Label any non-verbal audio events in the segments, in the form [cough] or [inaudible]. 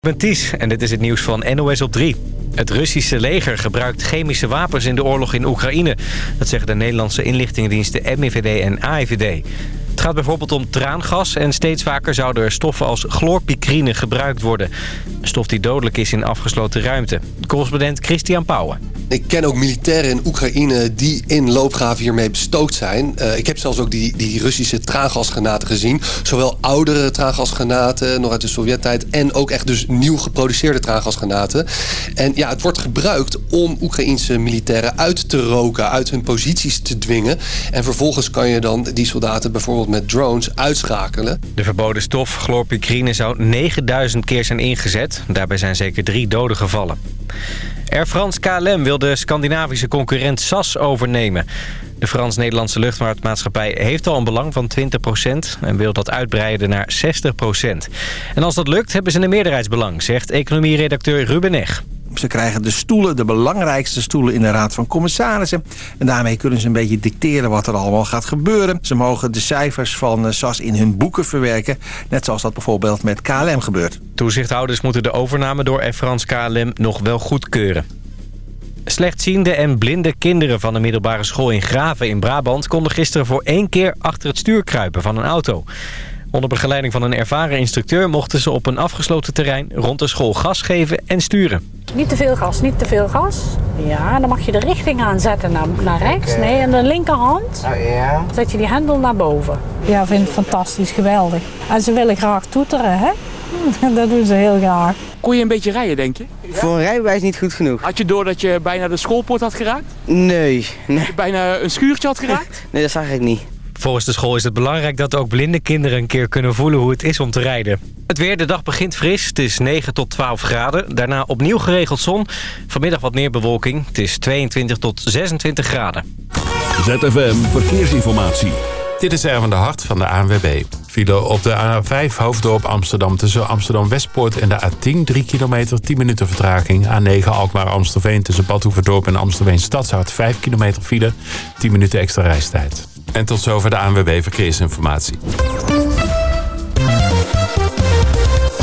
Ik ben Ties en dit is het nieuws van NOS op 3. Het Russische leger gebruikt chemische wapens in de oorlog in Oekraïne. Dat zeggen de Nederlandse inlichtingendiensten MIVD en AIVD. Het gaat bijvoorbeeld om traangas en steeds vaker zouden er stoffen als chlorpicrine gebruikt worden. Een stof die dodelijk is in afgesloten ruimte. Correspondent Christian Pauwen. Ik ken ook militairen in Oekraïne die in loopgraven hiermee bestookt zijn. Uh, ik heb zelfs ook die, die Russische traangasgranaten gezien. Zowel oudere traangasgranaten, nog uit de Sovjet-tijd... en ook echt dus nieuw geproduceerde traangasgranaten. En ja, het wordt gebruikt om Oekraïnse militairen uit te roken... uit hun posities te dwingen. En vervolgens kan je dan die soldaten bijvoorbeeld met drones uitschakelen. De verboden stof chlorpicrine zou 9000 keer zijn ingezet. Daarbij zijn zeker drie doden gevallen. Air France KLM wil de Scandinavische concurrent SAS overnemen. De Frans-Nederlandse luchtvaartmaatschappij heeft al een belang van 20% en wil dat uitbreiden naar 60%. En als dat lukt hebben ze een meerderheidsbelang, zegt economieredacteur Ruben Eg. Ze krijgen de stoelen, de belangrijkste stoelen in de Raad van Commissarissen. En daarmee kunnen ze een beetje dicteren wat er allemaal gaat gebeuren. Ze mogen de cijfers van SAS in hun boeken verwerken. Net zoals dat bijvoorbeeld met KLM gebeurt. Toezichthouders moeten de overname door Air France KLM nog wel goedkeuren. Slechtziende en blinde kinderen van de middelbare school in Graven in Brabant... konden gisteren voor één keer achter het stuur kruipen van een auto. Onder begeleiding van een ervaren instructeur mochten ze op een afgesloten terrein rond de school gas geven en sturen. Niet te veel gas, niet te veel gas. Ja, dan mag je de richting aanzetten naar, naar rechts. Nee, en de linkerhand oh, ja. zet je die hendel naar boven. Ja, vind het fantastisch, geweldig. En ze willen graag toeteren, hè? [laughs] Dat doen ze heel graag. Kon je een beetje rijden, denk je? Voor een rijbewijs niet goed genoeg. Had je door dat je bijna de schoolpoort had geraakt? Nee. nee. Dat je bijna een schuurtje had geraakt? [laughs] Nee, dat zag ik niet. Volgens de school is het belangrijk dat ook blinde kinderen een keer kunnen voelen hoe het is om te rijden. Het weer, de dag begint fris. Het is 9 tot 12 graden. Daarna opnieuw geregeld zon. Vanmiddag wat meer bewolking. Het is 22 tot 26 graden. ZFM Verkeersinformatie. Dit is Erwin de Hart van de ANWB. File op de A5 Hoofddorp Amsterdam tussen Amsterdam-Westpoort en de A10. 3 kilometer, 10 minuten vertraging. A9 Alkmaar-Amstelveen tussen Badhoevedorp en Amstelveen Stadshart. 5 kilometer file, 10 minuten extra reistijd. En tot zover de ANWB Verkeersinformatie.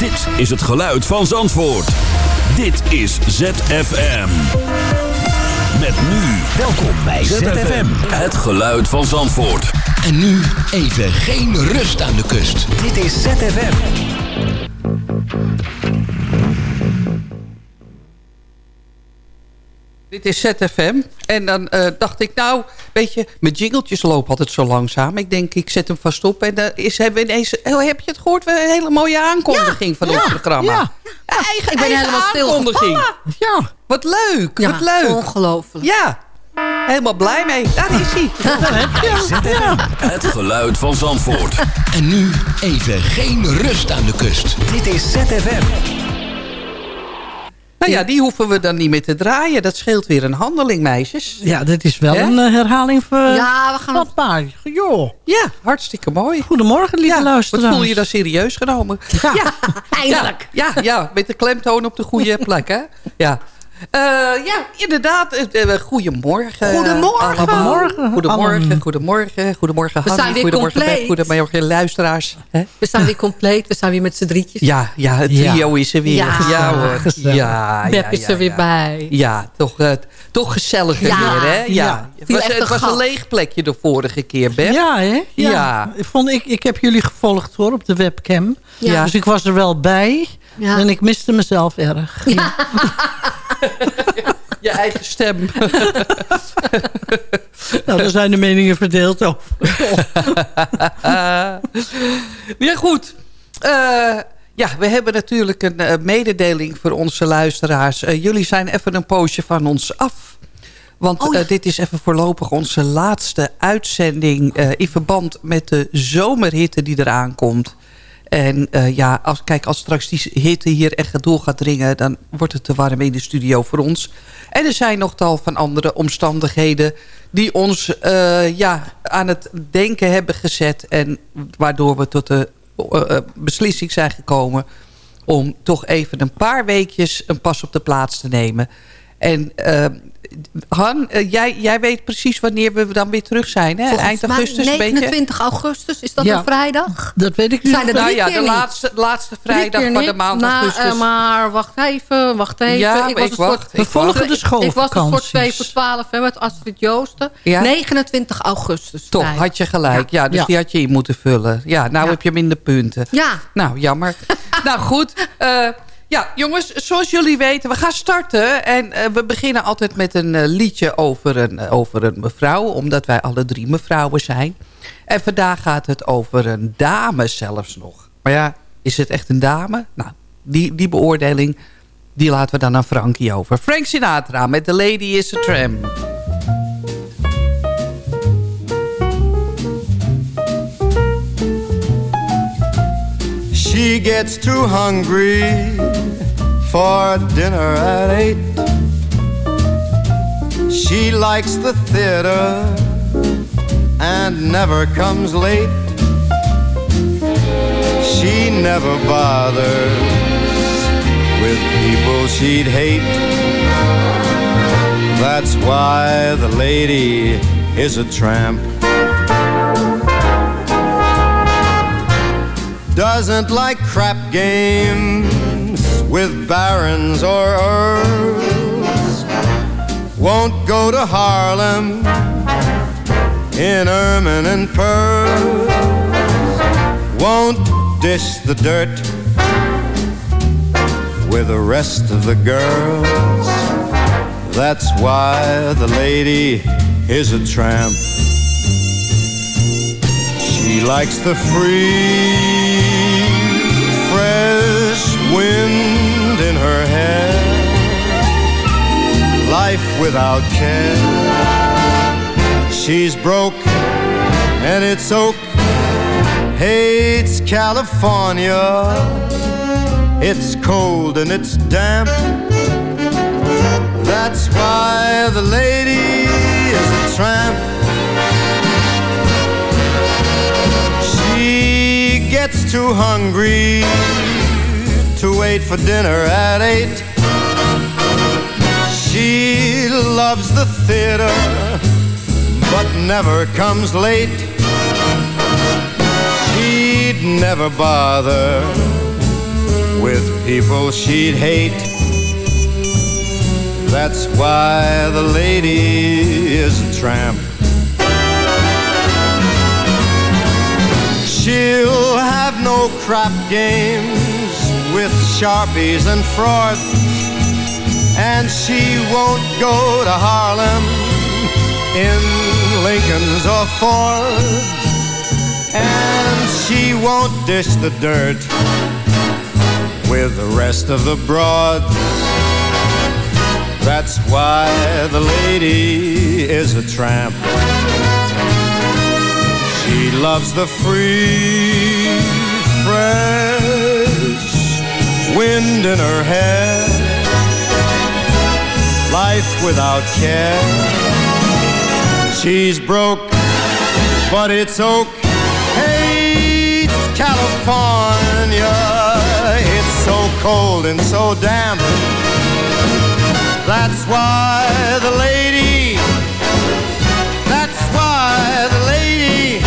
Dit is het geluid van Zandvoort. Dit is ZFM. Met nu, welkom bij ZFM. Het geluid van Zandvoort. En nu even geen rust aan de kust. Dit is ZFM. Dit is ZFM. En dan uh, dacht ik, nou, weet je, mijn jingeltjes lopen altijd zo langzaam. Ik denk, ik zet hem vast op. En dan is, hebben we ineens, oh, heb je het gehoord? Een hele mooie aankondiging van ons programma. Ja, ja. Eigen, ik ben helemaal stil. Ja. Wat leuk, wat leuk. Ongelooflijk. Ja, helemaal blij mee. Daar is hij. ZFM. Het geluid van Zandvoort. En nu even geen rust aan de kust. Dit is ZFM. Nou ja, die hoeven we dan niet meer te draaien. Dat scheelt weer een handeling, meisjes. Ja, dit is wel een uh, herhaling van ja, we gaan wat maar. Joh. Ja, hartstikke mooi. Goedemorgen, lieve ja, luisteraars. Wat voel je dan serieus genomen? Ja, ja [laughs] eindelijk. Ja, ja, met de klemtoon op de goede plek, hè? Ja. Uh, ja, inderdaad. Uh, goedemorgen. Goedemorgen. Goedemorgen. Goedemorgen. Goedemorgen. Goedemorgen, We zijn weer goedemorgen, compleet. Goedemorgen, luisteraars. We zijn weer compleet. We zijn weer met z'n drietjes. Ja, ja, het trio is er weer. Ja, ja hoor. Ja, Beb is er weer bij. Ja, toch, uh, toch gezelliger weer, hè? Ja. Het was, het was een leeg plekje de vorige keer, Beb. Ja, hè? Ja. ja. Ik, vond, ik, ik heb jullie gevolgd, hoor, op de webcam. Ja. Dus ik was er wel bij. Ja. En ik miste mezelf erg. Ja. [laughs] Je eigen stem. [laughs] nou, daar zijn de meningen verdeeld over. [laughs] ja, goed. Uh, ja, we hebben natuurlijk een uh, mededeling voor onze luisteraars. Uh, jullie zijn even een poosje van ons af. Want oh, ja. dit is even voorlopig onze laatste uitzending... in verband met de zomerhitte die eraan komt. En uh, ja, als, kijk, als straks die hitte hier echt door gaat dringen... dan wordt het te warm in de studio voor ons. En er zijn nog tal van andere omstandigheden... die ons uh, ja, aan het denken hebben gezet... en waardoor we tot de uh, beslissing zijn gekomen... om toch even een paar weekjes een pas op de plaats te nemen... En Han, uh, jij, jij weet precies wanneer we dan weer terug zijn, hè? Eind augustus? 29 beetje... augustus, is dat ja. een vrijdag? Dat weet ik niet. Zijn er nou ja, de laatste, laatste vrijdag van de maand Na, augustus. Uh, maar wacht even, wacht even. Ja, ik was ik wacht. Soort, we volgen de schoolvakanties. Ik was een soort 2 voor 12 hè, met Astrid Joosten. Ja? 29 augustus. Toch, had je gelijk. Ja, ja dus ja. die had je in moeten vullen. Ja, nou heb je minder punten. Ja. Nou, jammer. [laughs] nou goed, uh, ja, jongens, zoals jullie weten, we gaan starten. En uh, we beginnen altijd met een uh, liedje over een, uh, over een mevrouw. Omdat wij alle drie mevrouwen zijn. En vandaag gaat het over een dame zelfs nog. Maar ja, is het echt een dame? Nou, die, die beoordeling, die laten we dan aan Frankie over. Frank Sinatra met The Lady is a Tramp. She gets too hungry for dinner at eight. She likes the theater and never comes late. She never bothers with people she'd hate. That's why the lady is a tramp. Doesn't like crap games with barons or earls. Won't go to Harlem in ermine and pearls. Won't dish the dirt with the rest of the girls. That's why the lady is a tramp. She likes the free wind in her hair, life without care. She's broke and it's oak, hates California. It's cold and it's damp. That's why the lady is a tramp. She gets too hungry to wait for dinner at eight. She loves the theater, but never comes late. She'd never bother with people she'd hate. That's why the lady is a tramp. She'll have no crap games with sharpies and froth. And she won't go to Harlem in Lincoln's or Fords. And she won't dish the dirt with the rest of the broads. That's why the lady is a tramp. She loves the free, fresh wind in her hair. Life without care. She's broke, but it's oak. Hates California. It's so cold and so damp. That's why the lady. That's why the lady.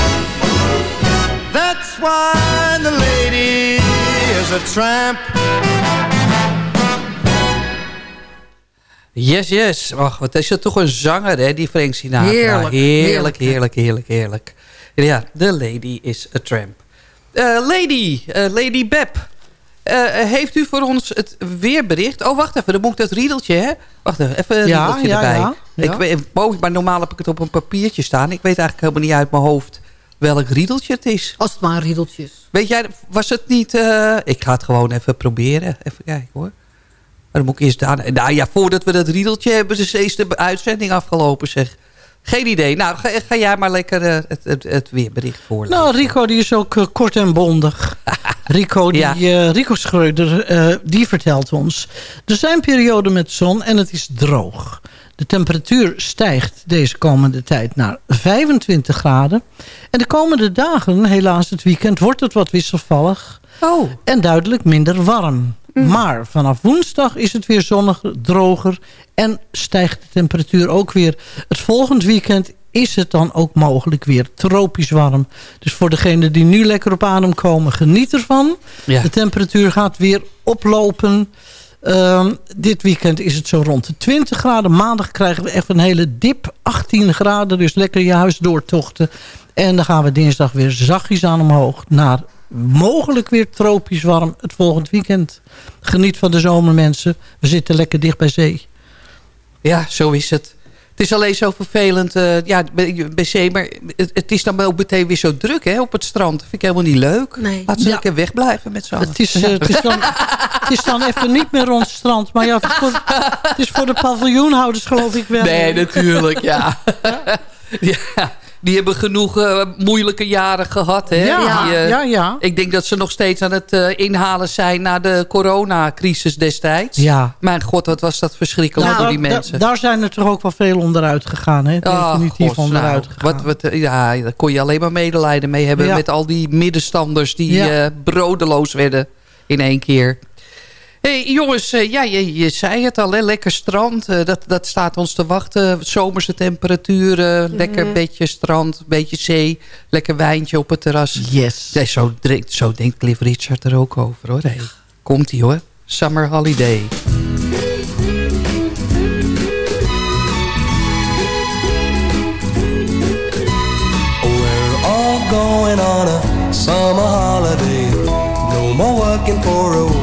That's why the lady is a tramp. Yes, yes. Ach, wat is dat toch een zanger, hè, die Frank Sinatra. Heerlijk, heerlijk, heerlijk, heerlijk, heerlijk. Ja, The Lady is a Tramp. Uh, lady, uh, Lady Beb. Uh, heeft u voor ons het weerbericht? Oh, wacht even, dan moet ik dat riedeltje, hè? Wacht even, even een Ja, riedeltje ja, erbij. ja, ja. Ik, weet- maar normaal heb ik het op een papiertje staan. Ik weet eigenlijk helemaal niet uit mijn hoofd welk riedeltje het is. Als het maar riedeltjes. Weet jij, was het niet... eh, ik ga het gewoon even proberen. Even kijken hoor. Maar dan moet ik eerst daar... Nou ja, voordat we dat riedeltje hebben, is de uitzending afgelopen zeg. Geen idee. Nou, ga, ga jij maar lekker eh, het, het, het weerbericht voorlezen. Nou, Rico die is ook eh, kort en bondig. [laughs] Rico, die, ja. Rico Schreuder, die vertelt ons... er zijn perioden met zon en het is droog. De temperatuur stijgt deze komende tijd naar 25 graden. En de komende dagen, helaas het weekend, wordt het wat wisselvallig. Oh. En duidelijk minder warm. Mm. Maar vanaf woensdag is het weer zonniger, droger en stijgt de temperatuur ook weer. Het volgend weekend is het dan ook mogelijk weer tropisch warm. Dus voor degenen die nu lekker op adem komen, geniet ervan. De temperatuur gaat weer oplopen. Uh, dit weekend is het zo rond de 20 graden. Maandag krijgen we echt een hele dip. 18 graden, dus lekker je huis doortochten. En dan gaan we dinsdag weer zachtjes aan omhoog. Naar mogelijk weer tropisch warm het volgend weekend. Geniet van de zomer mensen. We zitten lekker dicht bij zee. Ja, zo is het. Het is alleen zo vervelend, uh, ja, bij zee, maar het, het, is dan ook meteen weer zo druk hè, op het strand. Dat vind ik helemaal niet leuk. Nee. Laat ze ja. lekker wegblijven met z'n het, is, uh, het, is dan, het is dan even niet meer rond het strand, maar ja, het, is voor, het is voor de paviljoenhouders geloof ik wel. Nee, natuurlijk, ja. [laughs] ja die hebben genoeg uh, moeilijke jaren gehad. Hè? Ja, die, uh, ja, ja. Ik denk dat ze nog steeds aan het uh, inhalen zijn... na de coronacrisis destijds. Ja. Mijn god, wat was dat verschrikkelijk nou, voor die mensen. daar zijn er toch ook wel veel onderuit gegaan. Hè? Definitief oh, onderuit nou, gegaan. Wat, wat, ja, daar kon je alleen maar medelijden mee hebben... Ja. met al die middenstanders die ja. brodeloos werden in één keer hey, jongens, uh, ja, je, je, zei het al, hè, lekker strand. Uh, dat, dat staat ons te wachten. Zomerse temperaturen, mm. lekker beetje strand, beetje zee. Lekker wijntje op het terras. Yes. Nee, zo, zo denkt Cliff Richard er ook over, hoor. Hey, Komt-ie, hoor. Summer Holiday. We're all going on a summer holiday No more working for a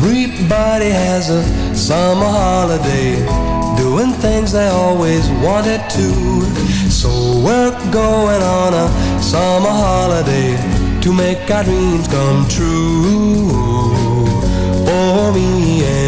Everybody has a summer holiday, doing things they always wanted to. So we're going on a summer holiday to make our dreams come true. For me and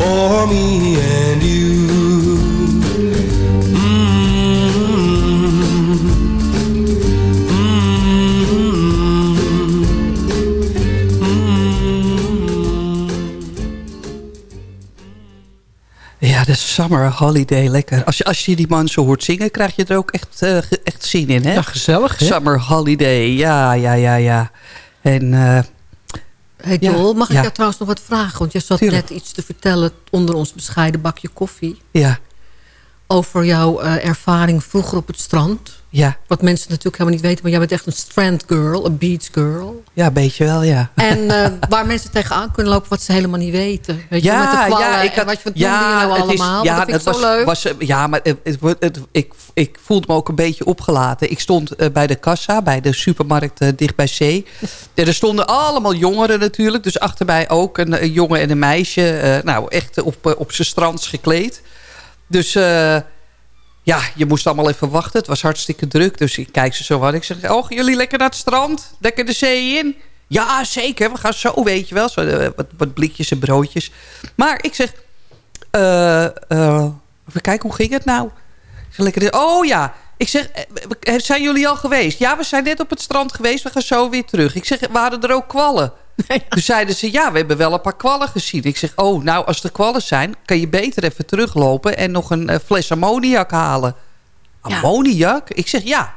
for me and you. Ja, de summer holiday, lekker. Als je, als je die man zo hoort zingen, krijg je er ook echt, uh, echt zin in, hè? Ja, gezellig, hè? Summer holiday, ja, ja, ja, ja. En... Uh, Hey Joel, ja, mag ik ja. jou trouwens nog wat vragen? Want je zat Tuurlijk. net iets te vertellen onder ons bescheiden bakje koffie. Ja. Over jouw uh, ervaring vroeger op het strand. Ja. Wat mensen natuurlijk helemaal niet weten. Maar jij bent echt een strand girl, een beach girl. Ja, een beetje wel, ja. En uh, waar mensen tegenaan kunnen lopen wat ze helemaal niet weten. Weet ja, je, met de ja, ik had, wat, wat ja, je nou allemaal? Is, ja, dat vind ik was, zo leuk. Was, ja, maar het, het, het, ik, ik voelde me ook een beetje opgelaten. Ik stond uh, bij de kassa, bij de supermarkt uh, dicht bij zee. er stonden allemaal jongeren natuurlijk. Dus achter mij ook een, een jongen en een meisje. nou, echt op, op zijn strands gekleed. Dus... Ja, je moest allemaal even wachten. Het was hartstikke druk. Dus ik kijk ze zo aan. Ik zeg, oh, jullie lekker naar het strand? Lekker de zee in? Ja, zeker. We gaan zo, weet je wel. Zo, uh, wat, wat blikjes en broodjes. Maar ik zeg... Uh, even kijken, hoe ging het nou? Lekker, oh ja, Ik zeg, eh, zijn jullie al geweest? Ja, we zijn net op het strand geweest. We gaan zo weer terug. Ik zeg, waren er ook kwallen? [laughs] Toen zeiden ze, ja, we hebben wel een paar kwallen gezien. Ik zeg, oh, nou, als er kwallen zijn... kan je beter even teruglopen en nog een uh, fles ammoniak halen. Ammoniak? Ik zeg, ja.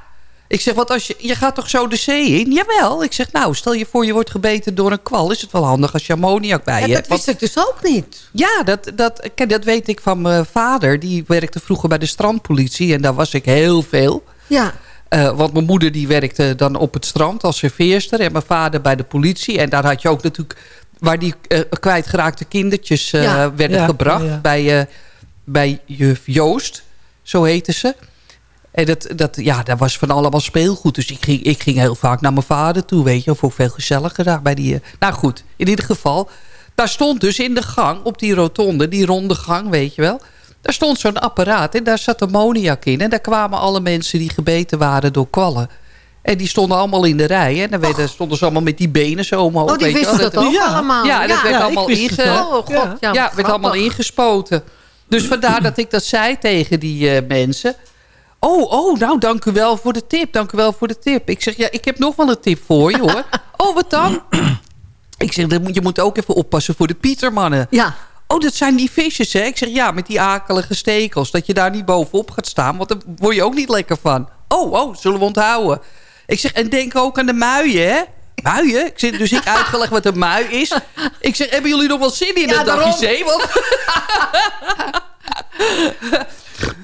Ik zeg, wat als je, je gaat toch zo de zee in? Jawel. Ik zeg, nou, stel je voor je wordt gebeten door een kwal. Is het wel handig als je ammoniak bij je hebt. dat wist ik dus ook niet. Ja, dat, dat, dat weet ik van mijn vader. Die werkte vroeger bij de strandpolitie. En daar was ik heel veel. Ja. Uh, want mijn moeder die werkte dan op het strand als serveerster. En mijn vader bij de politie. En daar had je ook natuurlijk... waar die uh, kwijtgeraakte kindertjes ja. werden ja, gebracht. Ja. Bij, bij juf Joost, zo heette ze. En dat, dat, ja, dat was van allemaal speelgoed. Dus ik ging, ik ging heel vaak naar mijn vader toe, weet je. Of ook veel gezelliger daar bij die... Nou goed, in ieder geval... Daar stond dus in de gang, op die rotonde, die ronde gang, weet je wel... Daar stond zo'n apparaat en daar zat ammoniak in. En daar kwamen alle mensen die gebeten waren door kwallen. En die stonden allemaal in de rij. En dan werden, stonden ze allemaal met die benen zo omhoog. Oh, die weet wisten dat, dat ook allemaal. Ja, dat werd allemaal, inge oh, God, ja, ja, werd allemaal ingespoten. Dus vandaar dat ik dat zei tegen die uh, mensen. Oh, oh, nou, dank u wel voor de tip. Dank u wel voor de tip. Ik zeg, ja, ik heb nog wel een tip voor je, hoor. [coughs] oh, wat dan? ik zeg, je moet ook even oppassen voor de Pietermannen. Ja. Oh, dat zijn die visjes, hè? Ik zeg, ja, met die akelige stekels. Dat je daar niet bovenop gaat staan, want daar word je ook niet lekker van. Oh, oh, zullen we onthouden. Ik zeg, en denk ook aan de muien, hè? Muien? Ik zeg, dus ik uitgelegd wat een mui is. Ik zeg, hebben jullie nog wel zin in ja, een dagje zee? Want... [laughs]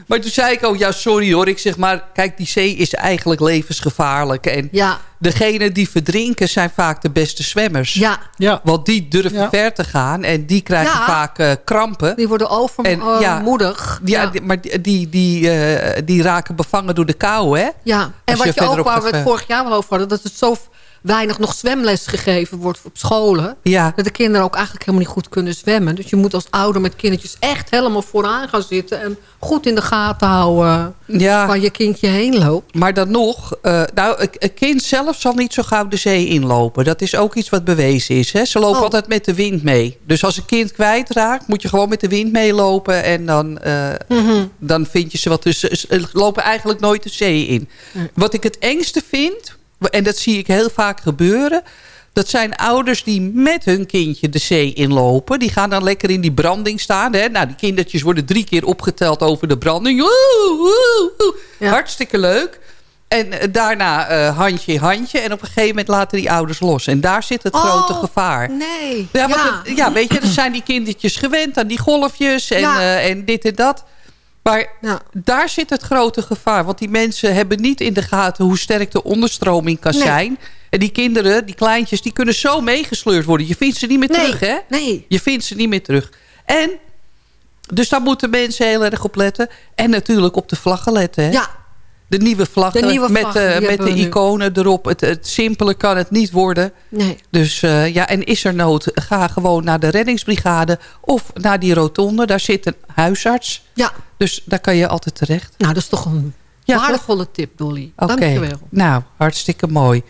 Maar toen zei ik ook, ja sorry hoor. Ik zeg maar, kijk die zee is eigenlijk levensgevaarlijk. En ja. degenen die verdrinken zijn vaak de beste zwemmers. Ja. ja. Want die durven ja. ver te gaan. En die krijgen vaak uh, krampen. Die worden overmoedig. Uh, ja, maar die, die, die, uh, die, raken bevangen door de kou, hè? Ja, en wat je, ook, waar we het vorig jaar wel over hadden... dat het zo weinig nog zwemles gegeven wordt op scholen. Ja. Dat de kinderen ook eigenlijk helemaal niet goed kunnen zwemmen. Dus je moet als ouder met kindertjes echt helemaal vooraan gaan zitten... en goed in de gaten houden ja. waar je kindje heen loopt. Maar dan nog, uh, nou, een kind zelf zal niet zo gauw de zee inlopen. Dat is ook iets wat bewezen is. Hè? Ze lopen oh. altijd met de wind mee. Dus als een kind kwijtraakt, moet je gewoon met de wind meelopen... en dan, uh, mm -hmm. dan vind je ze wat tussen. Ze lopen eigenlijk nooit de zee in. Wat ik het engste vind en dat zie ik heel vaak gebeuren... Dat zijn ouders die met hun kindje de zee inlopen. Die gaan dan lekker in die branding staan. Hè? Nou, die kindertjes worden drie keer opgeteld over de branding. Oeh, oeh, oeh. Ja. Hartstikke leuk. En daarna uh, handje in handje. En op een gegeven moment laten die ouders los. En daar zit het oh, grote gevaar. Nee. Ja, ja. Het, ja, weet je, dan zijn die kindertjes gewend aan die golfjes en, ja. uh, en dit en dat. Maar ja. daar zit het grote gevaar. Want die mensen hebben niet in de gaten hoe sterk de onderstroming kan nee. zijn. En die kinderen, die kleintjes, die kunnen zo meegesleurd worden. Je vindt ze niet meer nee. terug, hè? Nee. Je vindt ze niet meer terug. En, dus daar moeten mensen heel erg op letten. En natuurlijk op de vlaggen letten, hè? Ja. De nieuwe vlaggen, de nieuwe met, vlaggen, met de iconen erop. Het, het simpele kan het niet worden. Nee. Dus uh, ja, en is er nood, ga gewoon naar de reddingsbrigade of naar die rotonde. Daar zit een huisarts. Ja. Dus daar kan je altijd terecht. Nou, dat is toch een ja, waardevolle tip, Dolly. Oké. Okay. Nou, hartstikke mooi.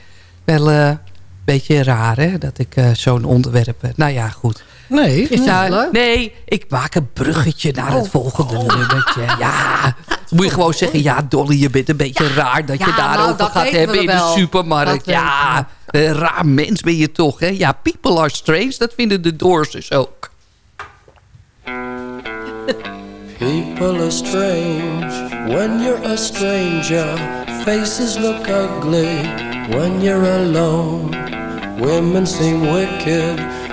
Wel een uh, beetje raar, hè, dat ik uh, zo'n onderwerp... nou ja, goed. Nee. Is dat leuk? Nee, ik maak een bruggetje naar het oh. volgende oh. nummertje. Ja, moet je gewoon zeggen... Ja, Dolly, je bent een beetje ja. raar dat ja, je daarover nou, gaat hebben in de supermarkt. Dat ja, een raar mens ben je toch, hè? Ja, people are strange, dat vinden de Doors dus ook. People are strange when you're a stranger. Faces look ugly when you're alone. Women seem wicked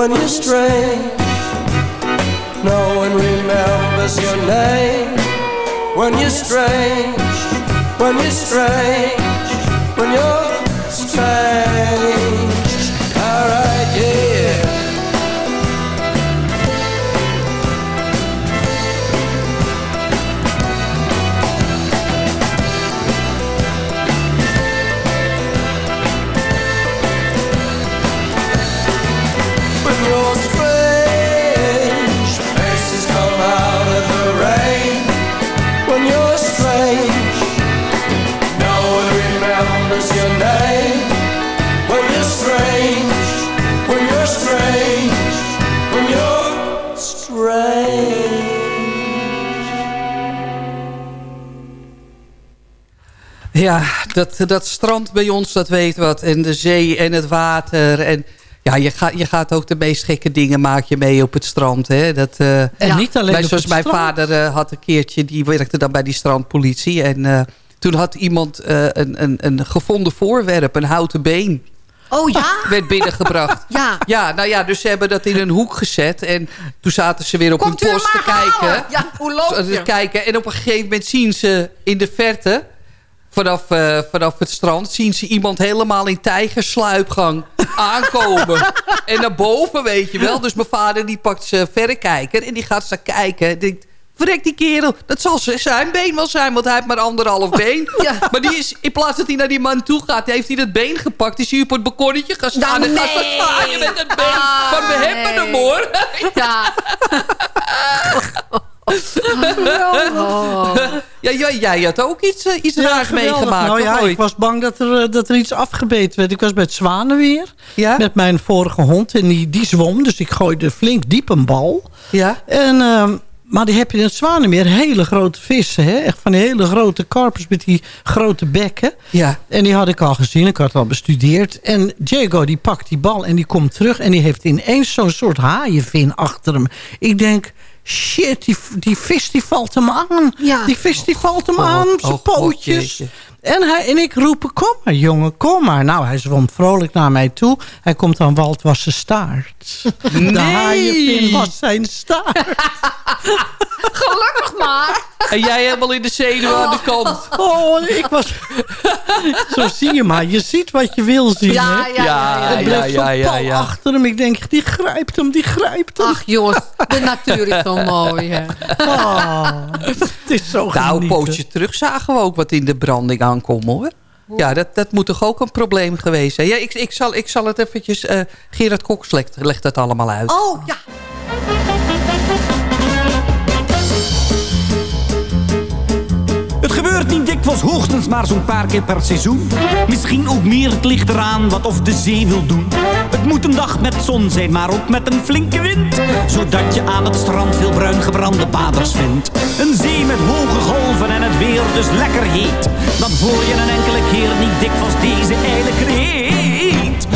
When you're strange. No one remembers your name when you're strange. When you're strange. When you're Ja, dat, dat strand bij ons, dat weet wat. En de zee en het water. En ja, je, gaat je gaat ook de meest gekke dingen maak je mee op het strand. Hè? Dat, eh, En niet alleen bij- op Zoals mijn strand. vader eh, had een keertje, die werkte dan bij die strandpolitie. En eh, toen had iemand eh, een, een, een gevonden voorwerp, een houten been. Oh ja? [laughs] Werd binnengebracht. Ja. Ja, nou ja, dus ze hebben dat in een hoek gezet. En toen zaten ze weer op Komt hun post te halen? kijken. Ja, hoe loop Te je? kijken. En op een gegeven moment zien ze in de verte... Vanaf, eh, vanaf het strand zien ze iemand helemaal in tijgersluipgang [laughs] aankomen. en naar boven, weet je wel. Dus mijn vader die pakt zijn verrekijker en die gaat staan kijken. En denkt, verrek die kerel, dat zal zijn been wel zijn, want hij heeft maar anderhalf been. [laughs] Maar die is, in plaats dat hij naar die man toe gaat, heeft hij dat been gepakt. Is hij op het balkonnetje gaan staan Nou, en gaat nee. zwaaien met het been. Ah, van, we hebben hem hoor. Ja. [laughs] Ja, jij, jij had ook iets, eh, iets Ja, raars geweldig. meegemaakt, Nou ja, ik was bang dat er, eh, dat er iets afgebeten werd. Ik was bij het Zwanenweer Ja? met mijn vorige hond. En die, die zwom, dus ik gooide flink diep een bal. Ja? En, ehm, maar die heb je in het Zwanenmeer hele grote vissen. Hè? Echt van die hele grote karpers met die grote bekken. Ja. En die had ik al gezien, ik had al bestudeerd. En Diego die pakt die bal en die komt terug. En die heeft ineens zo'n soort haaienvin achter hem. Ik denk, shit, die, die vis die valt hem aan. Ja. Die vis die valt hem God, aan, zijn oh pootjes. En, hij, en ik roep, kom maar jongen, kom maar. Nou, hij zwom vrolijk naar mij toe. Hij komt aan Walt [laughs] was zijn staart. De Nee. haaienvin was zijn staart. Gelukkig maar. En jij helemaal in de zenuw aan de kant. Oh, ik was... Zo zie je maar. Je ziet wat je wil zien, Ja, hè? ja, ja. ja, Er bleef ja, ja, ja. achter hem. Ik denk, die grijpt hem, die grijpt hem. Ach jongens, de natuur is zo mooi. Hè. Oh, het is zo Nou, een genieten. pootje terug zagen we ook wat in de branding aankomen, hoor. Ja, dat, dat moet toch ook een probleem geweest zijn. Ja, ik, ik, zal, ik zal het eventjes... eh, Gerard Koks legt, legt het allemaal uit. Oh ja. Het gebeurt niet dikwijls hoogstens maar zo'n paar keer per seizoen. Misschien ook meer, het ligt eraan wat of de zee wil doen. Het moet een dag met zon zijn, maar ook met een flinke wind. Zodat je aan het strand veel bruin gebrande baders vindt. Een zee met hoge golven en het weer dus lekker heet. Dan hoor je een enkele keer niet dikwijls deze ijle kreet.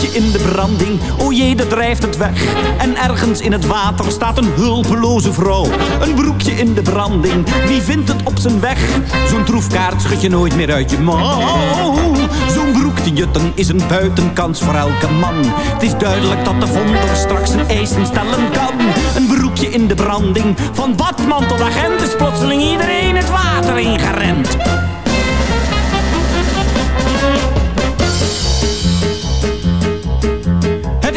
Een broekje in de branding, o jee, dat drijft het weg. En ergens in het water staat een hulpeloze vrouw. Een broekje in de branding, wie vindt het op zijn weg? Zo'n troefkaart schud je nooit meer uit je mouw. Zo'n broek te jutten is een buitenkans voor elke man. Het is duidelijk dat de vonder straks zijn eisen stellen kan. Een broekje in de branding, van badman tot agent is plotseling iedereen het water ingerend.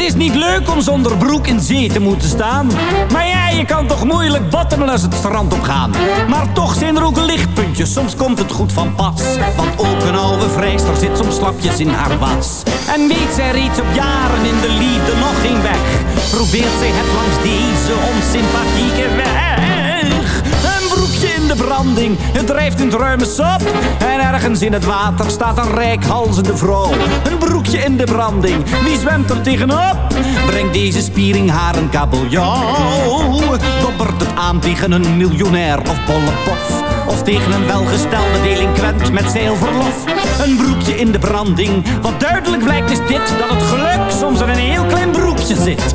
Is niet leuk om zonder broek in zee te moeten staan. Maar ja, je kan toch moeilijk bottelen als het strand op gaan. Maar toch zijn er ook lichtpuntjes, soms komt het goed van pas. Want ook een oude vrijster zit soms slapjes in haar was. En weet zij reeds op jaren in de liefde nog geen weg. Probeert zij het langs deze onsympathieke weg. Het drijft in het ruime sap. En ergens in het water staat een rijkhalzende vrouw. Een broekje in de branding, wie zwemt er tegenop? Brengt deze spiering haar een kabeljauw. Dobbert het aan tegen een miljonair of bolle pof. Of tegen een welgestelde delinquent met zeilverlof. Een broekje in de branding, wat duidelijk blijkt is dit... dat het geluk soms in een heel klein broekje zit.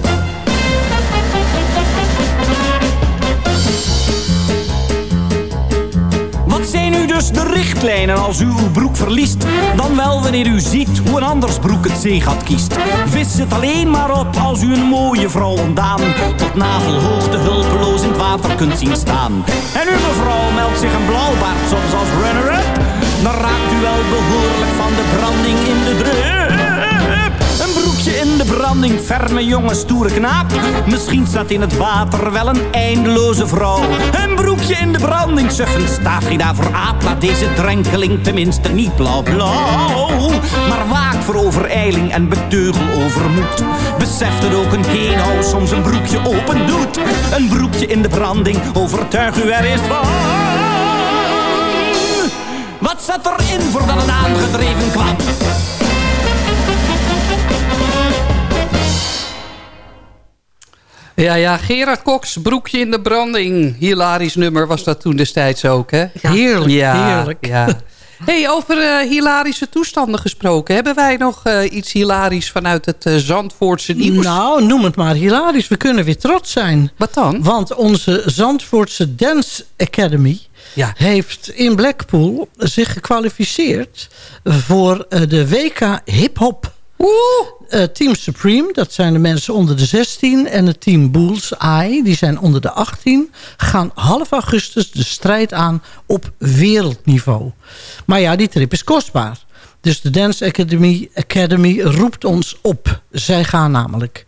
Dus de richtlijnen als u uw broek verliest. Dan wel wanneer u ziet hoe een anders broek het zeegat kiest. Vis het alleen maar op als u een mooie vrouw ontdaan. Tot navelhoogte hulpeloos in het water kunt zien staan. En uw mevrouw meldt zich een blauwbaard soms als runner-up. Dan raakt u wel behoorlijk van de branding in de drup. Een broekje in de branding, ferme jonge stoere knaap. Misschien staat in het water wel een eindeloze vrouw. Een broekje in de branding, suffend staat gij daar voor aap. Laat deze drenkeling tenminste niet blauw-blauw. Maar waak voor overijling en beteugel overmoed. Besef dat ook een keenhouw soms een broekje open doet. Een broekje in de branding, overtuig u er eerst van. Wat zat erin voordat het aangedreven kwam? Ja, ja, Gerard Cox, broekje in de branding. Hilarisch nummer was dat toen destijds ook, hè? Heerlijk, ja, heerlijk. Ja. [laughs] hey, over eh, hilarische toestanden gesproken. Hebben wij nog eh, iets hilarisch vanuit het eh, Zandvoortse nieuws? Nou, noem het maar hilarisch. We kunnen weer trots zijn. Wat dan? Want onze Zandvoortse Dance Academy... Ja. heeft in Blackpool zich gekwalificeerd... voor de WK Hip Hop. Eh, team Supreme, dat zijn de mensen onder de 16. En het team Bullseye, die zijn onder de 18. Gaan half augustus de strijd aan op wereldniveau. Maar ja, die trip is kostbaar. Dus de Dance Academy, Academy roept ons op. Zij gaan namelijk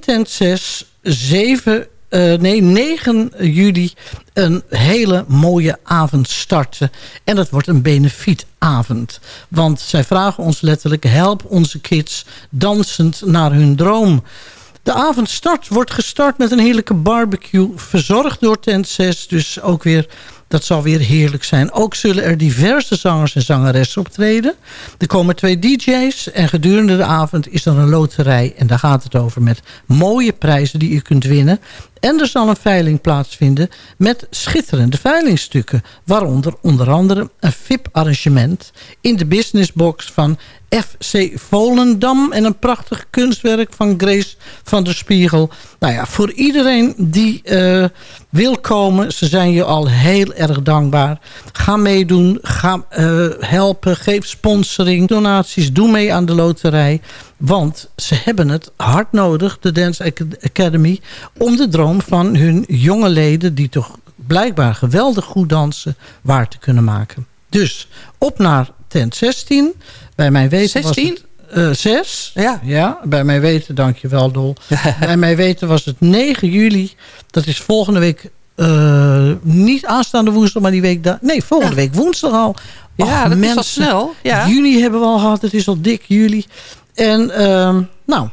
tent 6, 7, eh, nee, 9 juli een hele mooie avond starten. En dat wordt een benefietavond. Want zij vragen ons letterlijk... help onze kids dansend naar hun droom. De avondstart wordt gestart met een heerlijke barbecue... verzorgd door Tent 6. Dus ook weer, dat zal weer heerlijk zijn. Ook zullen er diverse zangers en zangeressen optreden. Er komen twee DJ's en gedurende de avond is er een loterij. En daar gaat het over met mooie prijzen die u kunt winnen. En er zal een veiling plaatsvinden met schitterende veilingstukken. Waaronder onder andere een VIP-arrangement in de businessbox van FC Volendam. En een prachtig kunstwerk van Grace van der Spiegel. Nou ja, voor iedereen die eh, wil komen, ze zijn je al heel erg dankbaar. Ga meedoen, ga eh, helpen, geef sponsoring, donaties, doe mee aan de loterij. Want ze hebben het hard nodig, de Dance Academy... om de droom van hun jonge leden... die toch blijkbaar geweldig goed dansen... waar te kunnen maken. Dus op naar tent 16. Bij mijn weten 16? was het... eh, 6. Ja. ja, bij mij weten, dankjewel Dol. [laughs] bij mij weten was het 9 juli. Dat is volgende week... eh, niet aanstaande woensdag, maar die week daar. Nee, volgende week woensdag al. Ja, dat is al mensen, snel, ja. Juni hebben we al gehad. Het is al dik juli. En ehm, nou,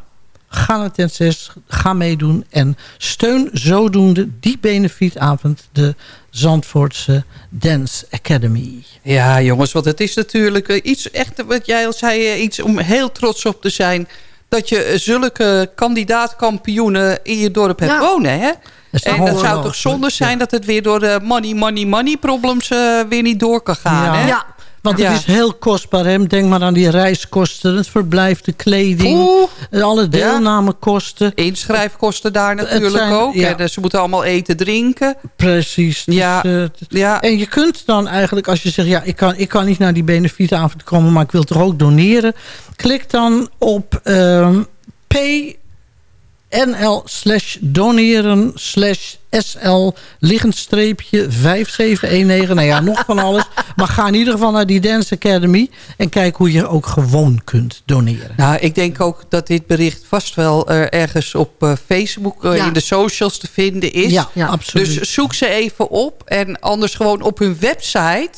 ga naar tent 6. Ga meedoen. En steun zodoende die benefietavond. De Zandvoortse Dance Academy. Ja, jongens, want het is natuurlijk eh, iets echt, wat jij al zei, eh, iets om heel trots op te zijn. Dat je eh, zulke kandidaatkampioenen in je dorp hebt Ja. wonen, hè? is En dat zou toch zonde zijn dat het weer door de money, money, money problems weer niet door kan gaan, Ja. hè? Ja. Want het Ja. is heel kostbaar. Hè? Denk maar aan die reiskosten, het verblijf, de kleding. Oeh. eh, Alle deelnamekosten. Inschrijfkosten daar natuurlijk zijn- ook. ja. En eh, ze moeten allemaal eten, drinken. Precies. Dus, Ja. eh, Ja, En je kunt dan eigenlijk, als je zegt... ja, ik kan, ik kan niet naar die benefietavond komen... maar ik wil toch ook doneren... klik dan op ehm pnl slash doneren slash sl liggend streepje 5719. Nou ja, nog van alles. Maar ga in ieder geval naar die Dance Academy... en kijk hoe je ook gewoon kunt doneren. Nou, ik denk ook dat dit bericht vast wel eh, ergens op eh, Facebook... eh, Ja. in de socials te vinden is. Ja, Ja. absoluut. Dus zoek ze even op. En anders gewoon op hun website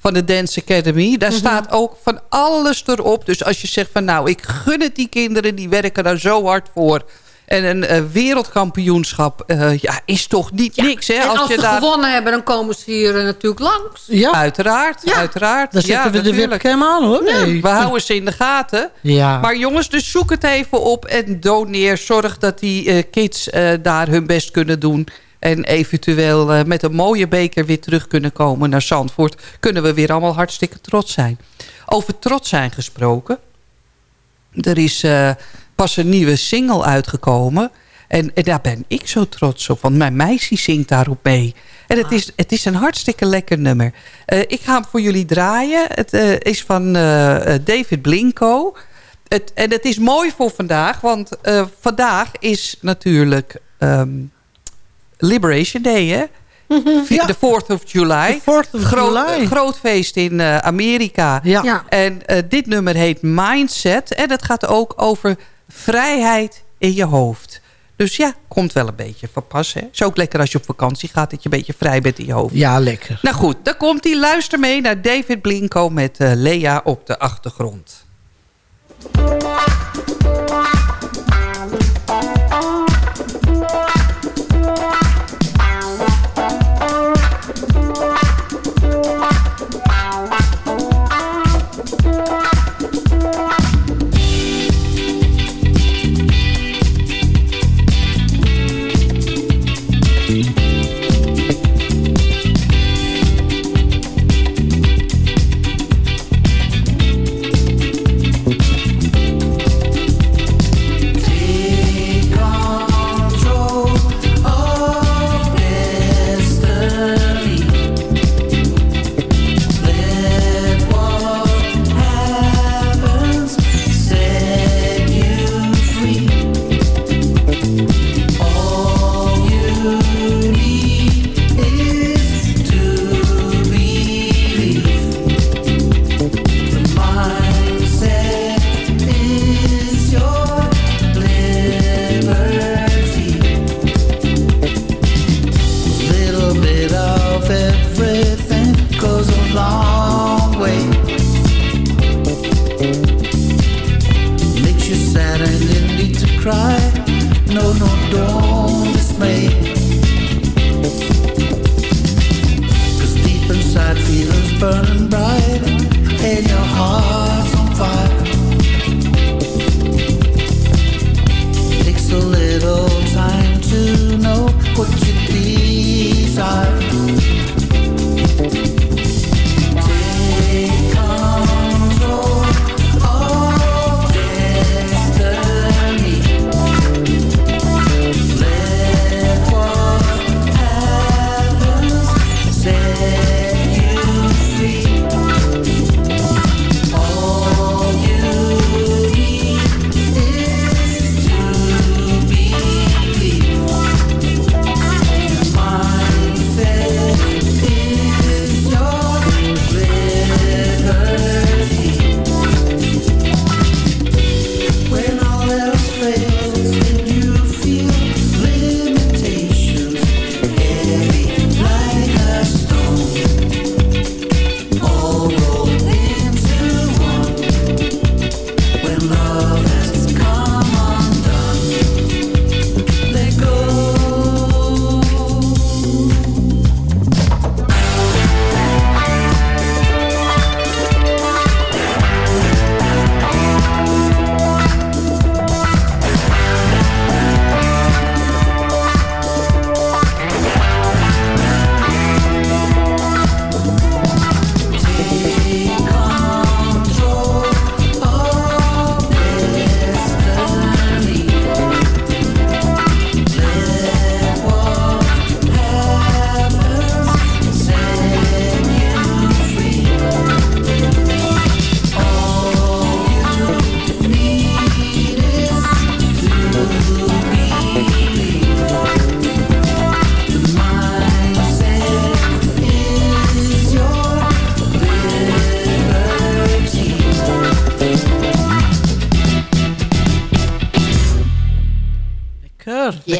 van de Dance Academy. Mhm. Daar staat ook van alles erop. Dus als je zegt van nou, ik gun het die kinderen. Die werken daar zo hard voor. En een eh, wereldkampioenschap eh, ja, is toch niet niks. Hè? En als, je ze daar... gewonnen hebben, dan komen ze hier eh, natuurlijk langs. ja, Uiteraard, Ja. uiteraard. dan zetten we de webcam aan hoor. Nee. We houden ze in de gaten. Ja. Maar jongens, dus zoek het even op en doneer. Zorg dat die kids eh, daar hun best kunnen doen. En eventueel eh, met een mooie beker weer terug kunnen komen naar Zandvoort. Kunnen we weer allemaal hartstikke trots zijn. Over trots zijn gesproken. Er is eh, pas een nieuwe single uitgekomen. En, en daar ben ik zo trots op, want mijn meisje zingt daarop mee. En het, is, het is een hartstikke lekker nummer. Eh, ik ga hem voor jullie draaien. Het eh, is van eh, David Blinko. Het, en het is mooi voor vandaag, want eh, vandaag is natuurlijk ehm, Liberation Day, hè? De 4th of July. of groot, July. groot feest in eh, Amerika. Ja. Ja. En eh, dit nummer heet Mindset. En het gaat ook over vrijheid in je hoofd. Dus ja, komt wel een beetje van pas. Hè? Is ook lekker als je op vakantie gaat... dat je een beetje vrij bent in je hoofd. Ja, lekker. Nou goed, dan komt hij. Luister mee naar David Blinko met eh, Lea op de achtergrond.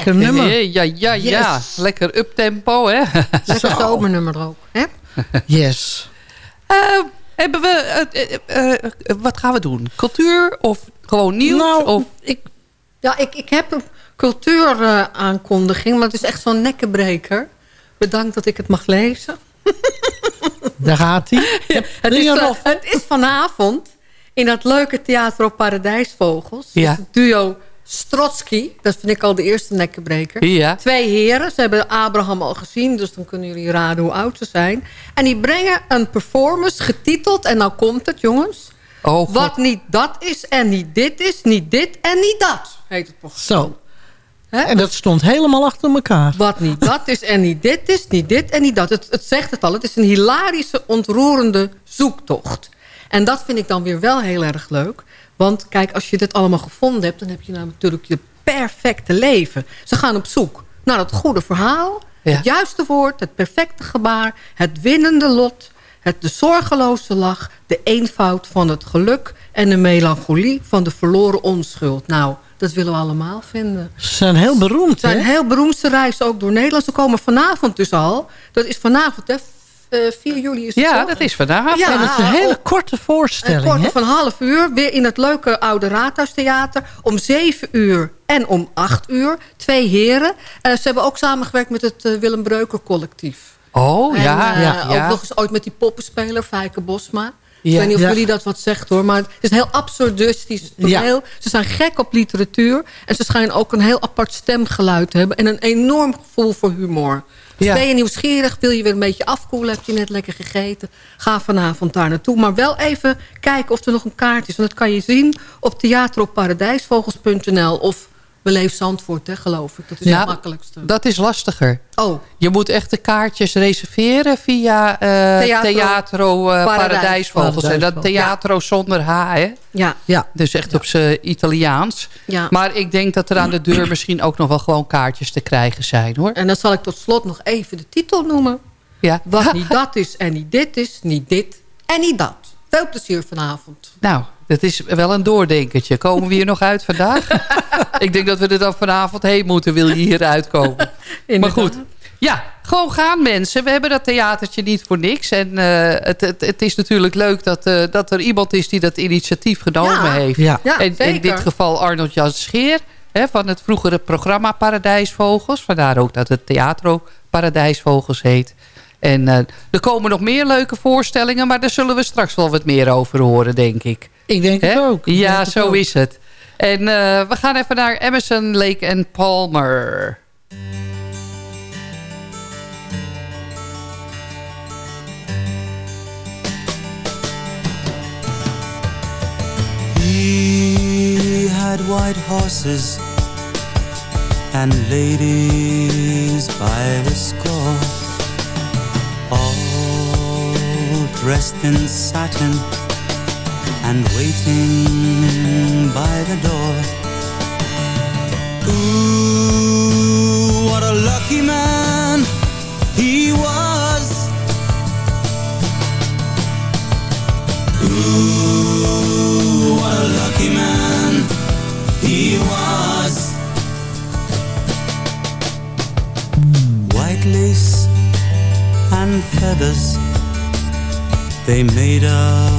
Lekker, nummer. Ja, ja, ja. Yes. Lekker uptempo, hè? [laughs] Lekker zomernummer ook. Hè? [laughs] Yes. Eh, hebben we... eh, eh, wat gaan we doen? Cultuur of gewoon nieuws? Nou, of? ik, ja, ik, ik heb een cultuuraankondiging, maar het is echt zo'n nekkenbreker. Bedankt dat ik het mag lezen. [laughs] Daar gaat hij. Het is, het is vanavond in dat leuke theater op Paradijsvogels. Ja. Het duo Strotsky, dat vind ik al de eerste nekkenbreker. Ja. Twee heren, ze hebben Abraham al gezien... dus dan kunnen jullie raden hoe oud ze zijn. En die brengen een performance getiteld... en nou komt het, jongens... Oh, Wat niet dat is en niet dit is, niet dit en niet dat, heet het programma. Zo. En dat stond helemaal achter elkaar. Wat niet dat is en niet dit is, niet dit en niet dat. Het, het zegt het al, het is een hilarische, ontroerende zoektocht. En dat vind ik dan weer wel heel erg leuk. Want kijk, als je dit allemaal gevonden hebt... dan heb je nou natuurlijk je perfecte leven. Ze gaan op zoek naar het goede verhaal... het juiste woord, het perfecte gebaar... het winnende lot, het de zorgeloze lach... de eenvoud van het geluk en de melancholie van de verloren onschuld. Nou, dat willen we allemaal vinden. Ze zijn heel beroemd, Ze zijn hè? heel beroemd. Ze reizen ook door Nederland. Ze komen vanavond dus al. Dat is vanavond, hè? Eh, 4 juli is het Ja, toch? dat is vanavond. Ja, En het is een hele op- korte een voorstelling, korte hè? van half uur. Weer in het leuke Oude Raadhuistheater. Om 7 uur en om 8 uur. Twee heren. Eh, ze hebben ook samengewerkt met het eh, Willem Breuker collectief. Oh, En, ja. eh, ja, Ook ja. nog eens ooit met die poppenspeler, Fijke Bosma. Ik weet niet of Ja. jullie dat wat zegt hoor. Maar het is heel absurdistisch. Ja. Heel, ze zijn gek op literatuur. En ze schijnen ook een heel apart stemgeluid te hebben. En een enorm gevoel voor humor. Dus Ja. ben je nieuwsgierig, wil je weer een beetje afkoelen... heb je net lekker gegeten, ga vanavond daar naartoe. Maar wel even kijken of er nog een kaart is. Want dat kan je zien op theateropparadijsvogels.nl... of Beleef Zandvoort, hè, geloof ik. Dat is Ja, het makkelijkste. Dat is lastiger. Oh. Je moet echt de kaartjes reserveren via eh Theatro eh, Paradijs. Paradijsvogels. En dat Theatro zonder H, hè? Ja. Ja. Dus echt op z'n Italiaans. Ja. Maar ik denk dat er aan de deur misschien ook nog wel gewoon kaartjes te krijgen zijn, hoor. En dan zal ik tot slot nog even de titel noemen. Ja. Wat [laughs] niet dat is en niet dit is, niet dit en niet dat. Veel plezier vanavond. Nou, dat is wel een doordenkertje. Komen we hier nog uit vandaag? [laughs] ik denk dat we er dan vanavond heen moeten, wil je hier uitkomen. maar goed. Ja, gewoon gaan mensen. We hebben dat theatertje niet voor niks. En eh, het, het, het is natuurlijk leuk dat, eh, dat er iemand is die dat initiatief genomen Ja. heeft. Ja. Ja, en in dit geval Arnold Jan Scheer. Hè, van het vroegere programma Paradijsvogels. Vandaar ook dat het Theatro Paradijsvogels heet. En eh, er komen nog meer leuke voorstellingen. Maar daar zullen we straks wel wat meer over horen, denk ik. Ik denk het Hè? ook. Ik Ja, het zo ook. is het. En eh, we gaan even naar Emerson, Lake en Palmer. He had white horses and ladies by the score, all dressed in satin and waiting by the door. Ooh, what a lucky man he was. Ooh, what a lucky man he was. White lace and feathers, they made up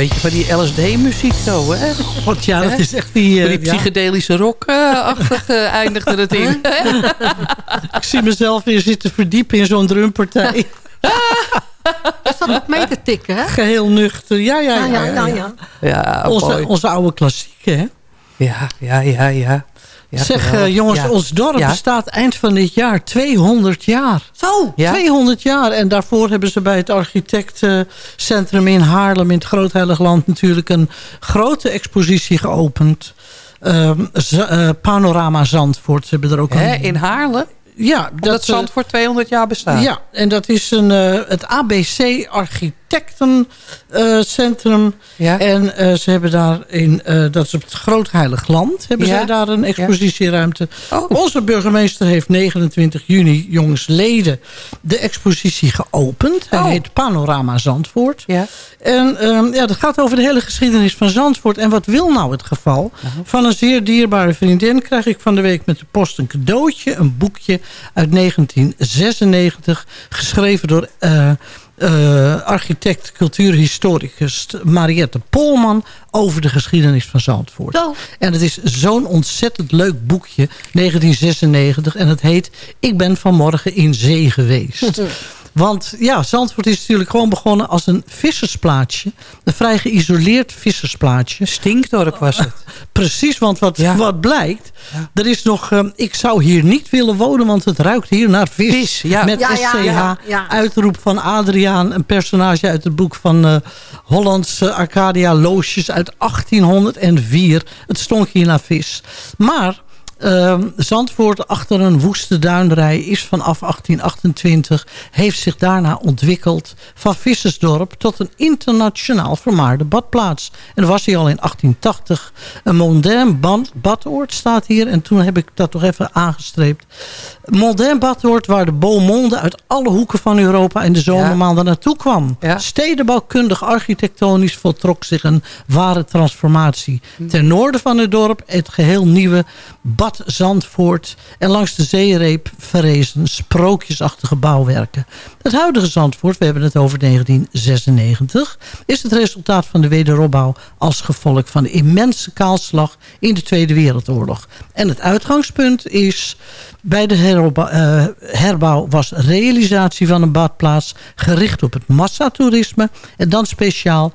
beetje van die LSD-muziek zo, hè? Want ja, dat is echt die... eh, die ja. psychedelische rock-achtig eh, [laughs] eindigde het in. Ik zie mezelf weer zitten verdiepen in zo'n drumpartij. Je zat [laughs] ook mee te tikken, hè? Geheel nuchter. Ja, ja, ja. Ja, ja, ja, ja. ja. Ja, Onze, onze oude klassieken, hè? Ja, ja, ja, ja. Ja, zeg, eh, jongens, Ja. ons dorp Ja. bestaat eind van dit jaar 200 jaar. Zo! Ja? 200 jaar. En daarvoor hebben ze bij het architectencentrum in Haarlem... in het Groot Land natuurlijk een grote expositie geopend. Ehm, eh, Panorama Zandvoort. Ze hebben er ook Hè, een... in Haarlem? Ja, Dat, dat, eh, Zandvoort 200 jaar bestaat. Ja, en dat is een, het ABC Architectencentrum. Ja. En eh, ze hebben daar in, eh, dat is op het Groot Heilig Land, hebben Ja. zij daar een expositieruimte. Oh. Onze burgemeester heeft 29 juni jongsleden de expositie geopend. Hij Oh. heet Panorama Zandvoort. Ja. En ehm, ja, dat gaat over de hele geschiedenis van Zandvoort. En wat wil nou het geval? Van een zeer dierbare vriendin krijg ik van de week met de post een cadeautje. Een boekje uit 1996. Geschreven door eh, eh, architect, cultuurhistoricus Mariette Polman. Over de geschiedenis van Zandvoort. Zo. En het is zo'n ontzettend leuk boekje. 1996. En het heet Ik ben vanmorgen in zee geweest. [laughs] Want ja, Zandvoort is natuurlijk gewoon begonnen als een vissersplaatsje. Een vrij geïsoleerd vissersplaatsje. Stinkdorp was het. [laughs] Precies, want wat, Ja. wat blijkt... er is nog... eh, ik zou hier niet willen wonen, want het ruikt hier naar vis. Vis, ja. Met SCH. ja, ja. Uitroep van Adriaan. Een personage uit het boek van eh Hollands eh, Arcadia Loosjes uit 1804. Het stonk hier naar vis. Maar... Ehm, Zandvoort achter een woeste duinrij is vanaf 1828... heeft zich daarna ontwikkeld van vissersdorp... tot een internationaal vermaarde badplaats. En was hij al in 1880. Een modern band, badoord staat hier. En toen heb ik dat toch even aangestreept. Modern badoord waar de beau monde uit alle hoeken van Europa... in de zomermaanden naartoe kwam. Ja. Stedenbouwkundig architectonisch voltrok zich een ware transformatie. Ten noorden van het dorp het geheel nieuwe Bad Zandvoort... en langs de zeereep verrezen sprookjesachtige bouwwerken. Het huidige Zandvoort, we hebben het over 1996... is het resultaat van de wederopbouw als gevolg van de immense kaalslag... in de Tweede Wereldoorlog. En het uitgangspunt is... Bij de eh, herbouw was realisatie van een badplaats gericht op het massatoerisme. En dan speciaal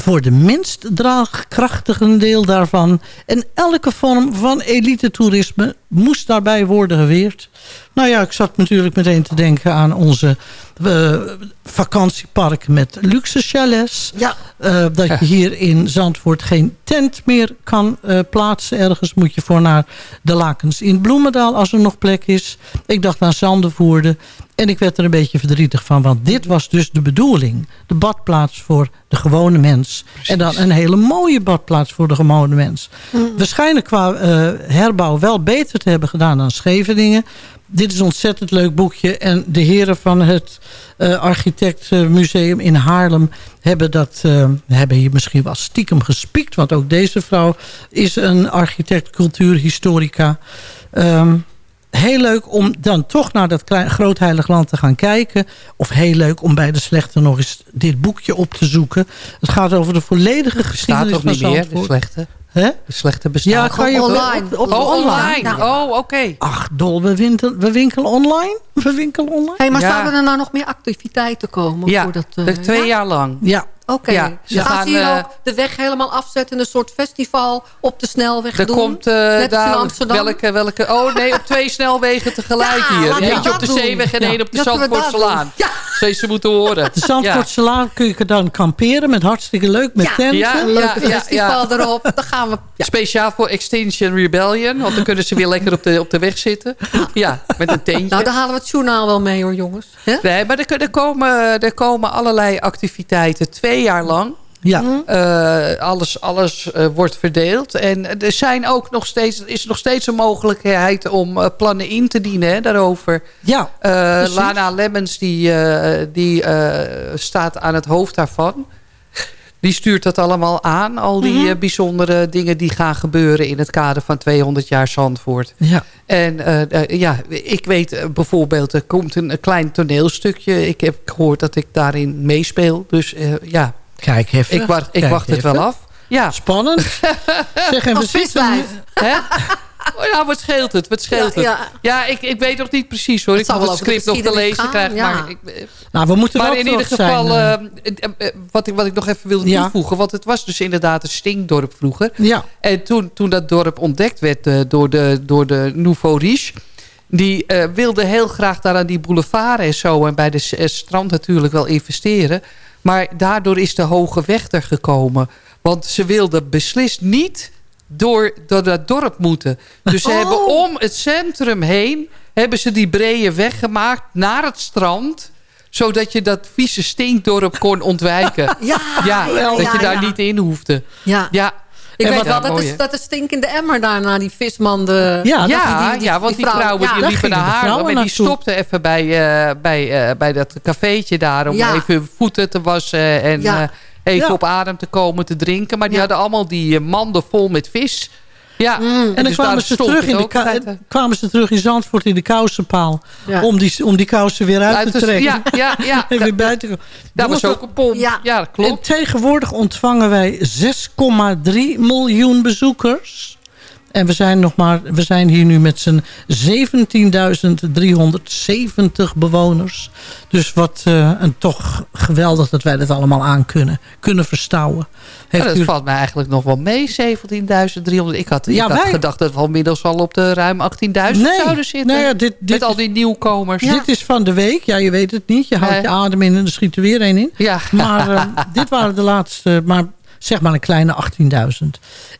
voor de minst draagkrachtige deel daarvan. En elke vorm van elite toerisme moest daarbij worden geweerd. Nou ja, ik zat natuurlijk meteen te denken aan onze eh, vakantiepark met luxe chalets. Ja. Eh, dat je hier in Zandvoort geen tent meer kan eh, plaatsen. Ergens moet je voor naar de Lakens in Bloemendaal als er nog plek is. Ik dacht aan Zandervoerde. En ik werd er een beetje verdrietig van. Want dit was dus de bedoeling. De badplaats voor de gewone mens. En dan een hele mooie badplaats voor de gewone mens. Waarschijnlijk qua herbouw wel beter te hebben gedaan dan Scheveningen. Dit is een ontzettend leuk boekje. En de heren van het eh architectenmuseum in Haarlem... hebben, dat, eh, hebben hier misschien wel stiekem gespiekt. Want ook deze vrouw is een architect, cultuurhistorica. Ehm, heel leuk om dan toch naar dat klein, groot heilig land te gaan kijken. Of heel leuk om bij de slechte nog eens dit boekje op te zoeken. Het gaat over de volledige geschiedenis toch van niet meer, de slechte? Hè? Slechte bestaat. Ja, kan je Online. Op, op, Oh, online. Ja. Oh, oké. Ach, dol, we winkelen, we winkelen online. We winkelen online. Hey, maar Ja. zouden er nou nog meer activiteiten komen? Ja, voor dat, eh, de twee ja? jaar lang. Ja, Oké. Ja, ze Gaan gaan, ze hier eh, ook de weg helemaal afzetten? Een soort festival op de snelweg Er doen? komt eh, Net als in daar Amsterdam? welke, welke... Oh nee, op twee [laughs] snelwegen tegelijk Ja, hier. Eentje op de. Zeeweg en Ja. één op de Zandvoortselaan. Ja. Ze moeten horen. de Zandvoortse Laan kun je dan kamperen met hartstikke leuk, met Ja. tenten. Ja, Een leuke festival erop. Dan gaan we... Ja. Speciaal voor Extinction Rebellion. Want dan kunnen ze weer lekker op de, op de weg zitten. Ja, met een teentje. Nou, dan halen we het journaal wel mee hoor, jongens. Nee, maar er, er, komen, er komen allerlei activiteiten twee jaar lang. Ja. Eh, alles alles eh, wordt verdeeld. En er, zijn ook nog steeds, is nog steeds een mogelijkheid om eh, plannen in te dienen hè, daarover. Ja. Lana Lemmens die, die staat aan het hoofd daarvan. Die stuurt dat allemaal aan. Al die Mhm. eh, bijzondere dingen die gaan gebeuren... in het kader van 200 jaar Zandvoort. Ja. En eh, eh, ja, ik weet bijvoorbeeld... er komt een, een klein toneelstukje. Ik heb gehoord dat ik daarin meespeel. Dus eh, ja, Kijk even. Ik wacht, ik Kijk wacht het even. wel af. Ja. Spannend. [laughs] zeg, en we Als zitten... Hè? Oh ja, wat scheelt het? Wat scheelt Ja, het? Ja, ik, ik weet nog niet precies hoor. Het Ik zal moet wel het script nog te lezen gaan, krijgen. ja. Maar, ik, Nou, we moeten maar wel in ieder trots geval, zijn, eh, eh, eh, wat, ik, wat ik nog even wilde Ja. toevoegen. Want het was dus inderdaad een stinkdorp vroeger. Ja. En toen, toen dat dorp ontdekt werd eh, door, de, door de Nouveau Riche... die eh, wilde heel graag daar aan die boulevard en zo... en bij de strand natuurlijk wel investeren. Maar daardoor is de hoge weg er gekomen. Want ze wilden beslist niet door, door dat dorp moeten. Dus ze Oh. hebben om het centrum heen... hebben ze die brede weg gemaakt naar het strand zodat je dat vieze stinkdorp kon ontwijken. [laughs] Ja, ja, ja, dat je ja, daar ja. niet in hoefde. Ja. Ja. Ik En weet wat- wel, dat mooi, is, dat is stinkende emmer daarna, die visman. De, Ja, ja, die- die- ja, want die, vrouwen die liepen naar Haarlem... en die stopten even bij, eh, bij, eh, bij dat cafeetje daar... om Ja. even hun voeten te wassen en Ja. Even Ja. op adem te komen te drinken. Maar die hadden allemaal die eh, manden vol met vis. Ja, Mm. En dan dus kwamen daar ze, terug in de eh. kwamen ze terug in Zandvoort in de kousenpaal. Ja. Om, die, om die kousen weer uit, te trekken. ja, ja, ja. [laughs] en weer komen. Dat was ook een pomp. Ja, dat klopt. En tegenwoordig ontvangen wij 6,3 miljoen bezoekers. En we zijn, nog maar, we zijn hier nu met z'n 17.370 bewoners. Dus wat en toch geweldig dat wij dat allemaal aan kunnen. Kunnen verstouwen. Ja, dat u- valt mij eigenlijk nog wel mee, 17.300. Ik had, ik Ja, had wij- gedacht dat we inmiddels al op de ruim 18.000 Nee. zouden zitten. Nou ja, dit- dit met al die nieuwkomers. Dit is van de week. Ja, je weet het niet. Je houdt Nee. je adem in en er schiet er weer een in. Ja. Maar eh, [laughs] dit waren de laatste, maar zeg maar een kleine 18.000.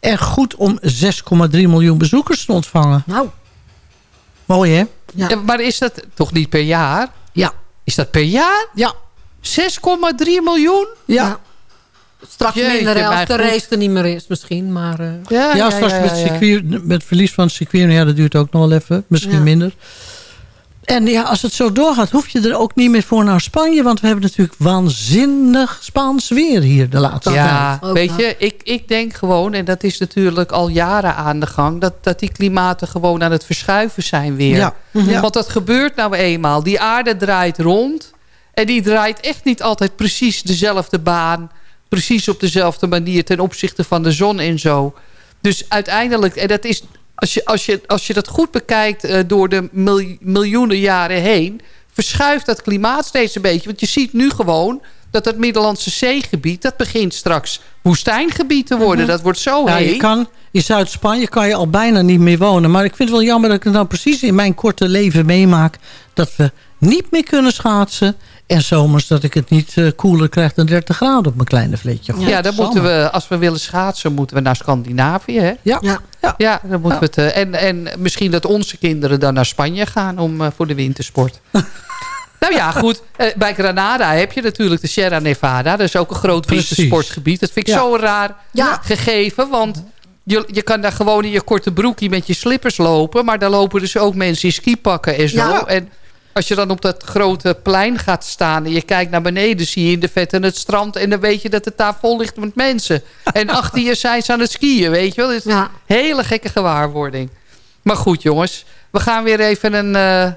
En goed om 6,3 miljoen bezoekers te ontvangen. Nou. Mooi hè? Ja, maar is dat toch niet per jaar? Ja. Is dat per jaar? Ja. 6,3 miljoen? Ja. Straks Jeetje, minder als de goed. race er niet meer is misschien. Maar, eh, Ja, straks met, circuit, met verlies van het circuit. Ja, dat duurt ook nog wel even. Misschien Ja. minder. En ja, als het zo doorgaat, hoef je er ook niet meer voor naar Spanje. Want we hebben natuurlijk waanzinnig Spaans weer hier de laatste Ja, tijd. weet je, ik, ik denk gewoon, en dat is natuurlijk al jaren aan de gang... dat, dat die klimaten gewoon aan het verschuiven zijn weer. Ja. Ja. Want dat gebeurt nou eenmaal. Die aarde draait rond. En die draait echt niet altijd precies dezelfde baan. Precies op dezelfde manier ten opzichte van de zon en zo. Dus uiteindelijk, en dat is... Als je, als je, als je dat goed bekijkt eh, door de mil- miljoenen jaren heen... verschuift dat klimaat steeds een beetje. Want je ziet nu gewoon dat het Middellandse zeegebied... dat begint straks woestijngebied te worden. Dat wordt zo Ja, heet. je kan, in Zuid-Spanje kan je al bijna niet meer wonen. Maar ik vind het wel jammer dat ik het nou precies in mijn korte leven meemaak... dat we niet meer kunnen schaatsen. En zomers dat ik het niet eh, koeler krijg dan 30 graden op mijn kleine vleetje. Ja, dan moeten we, als we willen schaatsen, moeten we naar Scandinavië. Hè? Ja. ja. Ja, dan moeten we het, eh, en, en misschien dat onze kinderen dan naar Spanje gaan om, eh, voor de wintersport. [laughs] nou ja, goed. eh, bij Granada heb je natuurlijk de Sierra Nevada. Dat is ook een groot Precies. wintersportgebied. Dat vind ik Ja. zo raar Ja. gegeven. Want je, je kan daar gewoon in je korte broekje met je slippers lopen. Maar daar lopen dus ook mensen in skipakken en zo. Ja. En als je dan op dat grote plein gaat staan en je kijkt naar beneden... zie je in de vette het strand en dan weet je dat het daar vol ligt met mensen. En [laughs] achter je zijn ze aan het skiën, weet je wel. Het is Ja. een hele gekke gewaarwording. Maar goed jongens, we gaan weer even een... eh,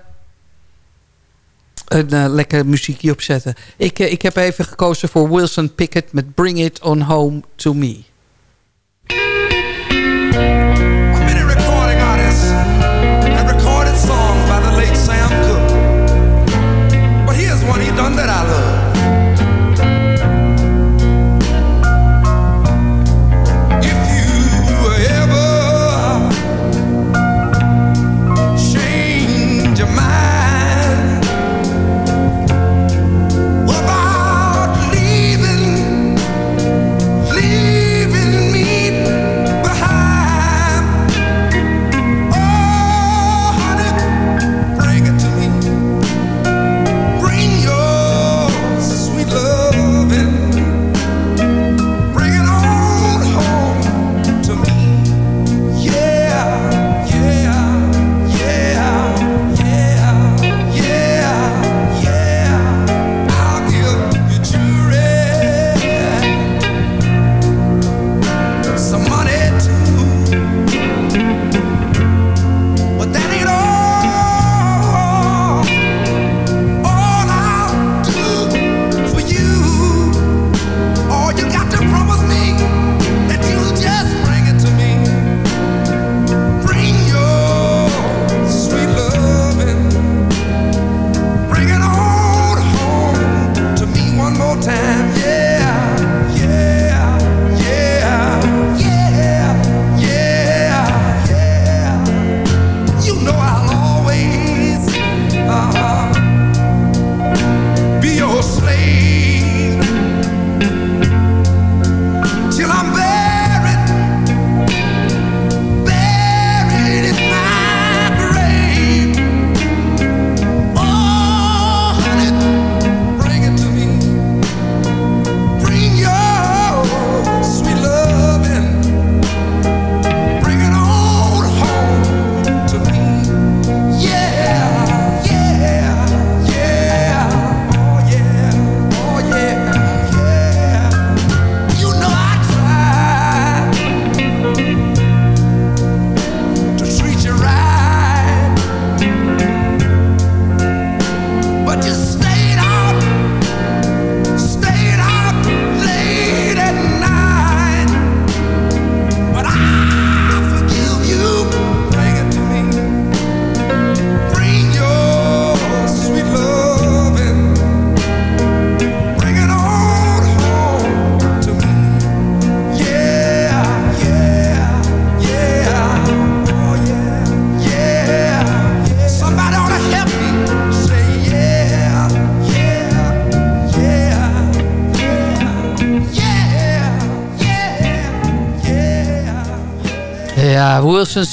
een eh, lekker muziekje opzetten. Ik, eh, ik heb even gekozen voor Wilson Pickett met Bring It On Home To Me.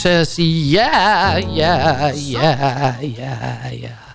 Says ja, ja, ja, ja, ja.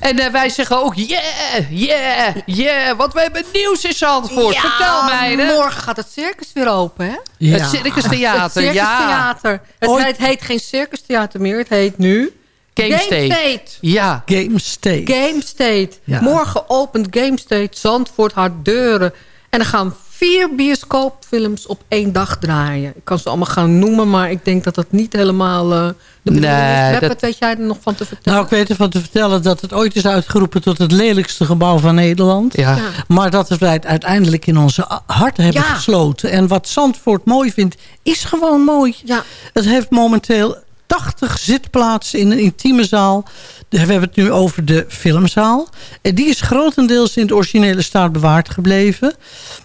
En eh, wij zeggen ook yeah, yeah, yeah. Want we hebben nieuws in Zandvoort. Ja, Vertel mij. Hè? Morgen gaat het circus weer open, hè? Ja. Het Circus Theater, Het Circus ja. Theater. Het, Ooit- heet, heet geen Circus Theater meer. Het heet nu... Game State. Ja. Game State. Game State. Ja. Morgen opent Game State Zandvoort haar deuren. En er gaan vier bioscoopfilms op één dag draaien. Ik kan ze allemaal gaan noemen, maar ik denk dat dat niet helemaal... eh de Nee, is. Dat- wat weet jij er nog van te vertellen? Nou, ik weet ervan te vertellen dat het ooit is uitgeroepen tot het lelijkste gebouw van Nederland. Ja. Maar dat we het uiteindelijk in onze harten hebben Ja. gesloten. En wat Zandvoort mooi vindt, is gewoon mooi. Ja. Het heeft momenteel 80 zitplaatsen in een intieme zaal. We hebben het nu over de filmzaal. En die is grotendeels in de originele staat bewaard gebleven.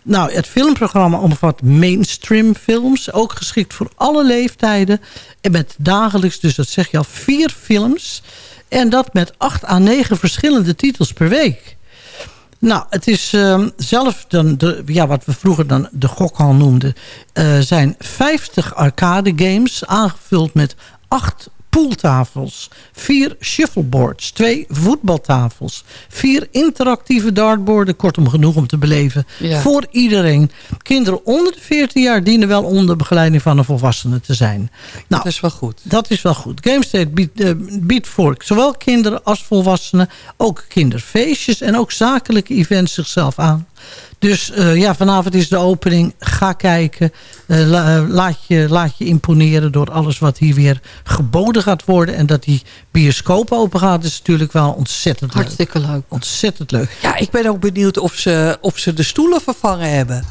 Nou, het filmprogramma omvat mainstream films. Ook geschikt voor alle leeftijden. En met dagelijks, dus dat zeg je al, vier films. En dat met acht à negen verschillende titels per week. Nou, het is ehm, zelf dan de, ja, wat we vroeger dan de gokhal noemden... eh, zijn 50 arcade games aangevuld met acht pooltafels... vier shuffleboards, twee voetbaltafels... vier interactieve dartborden, kortom genoeg om te beleven... Ja. voor iedereen. Kinderen onder de 14 jaar dienen wel onder begeleiding van een volwassene te zijn. Nou, dat is wel goed. Dat is wel goed. GameState biedt, eh, biedt voor zowel kinderen als volwassenen... ook kinderfeestjes en ook zakelijke events zichzelf aan. Dus eh, ja, vanavond is de opening. Ga kijken. Eh, la- eh, laat, je, laat je imponeren door alles wat hier weer geboden gaat worden. En dat die bioscoop open gaat is natuurlijk wel ontzettend leuk. Hartstikke leuk. Ontzettend leuk. Ja, ik ben ook benieuwd of ze, of ze de stoelen vervangen hebben.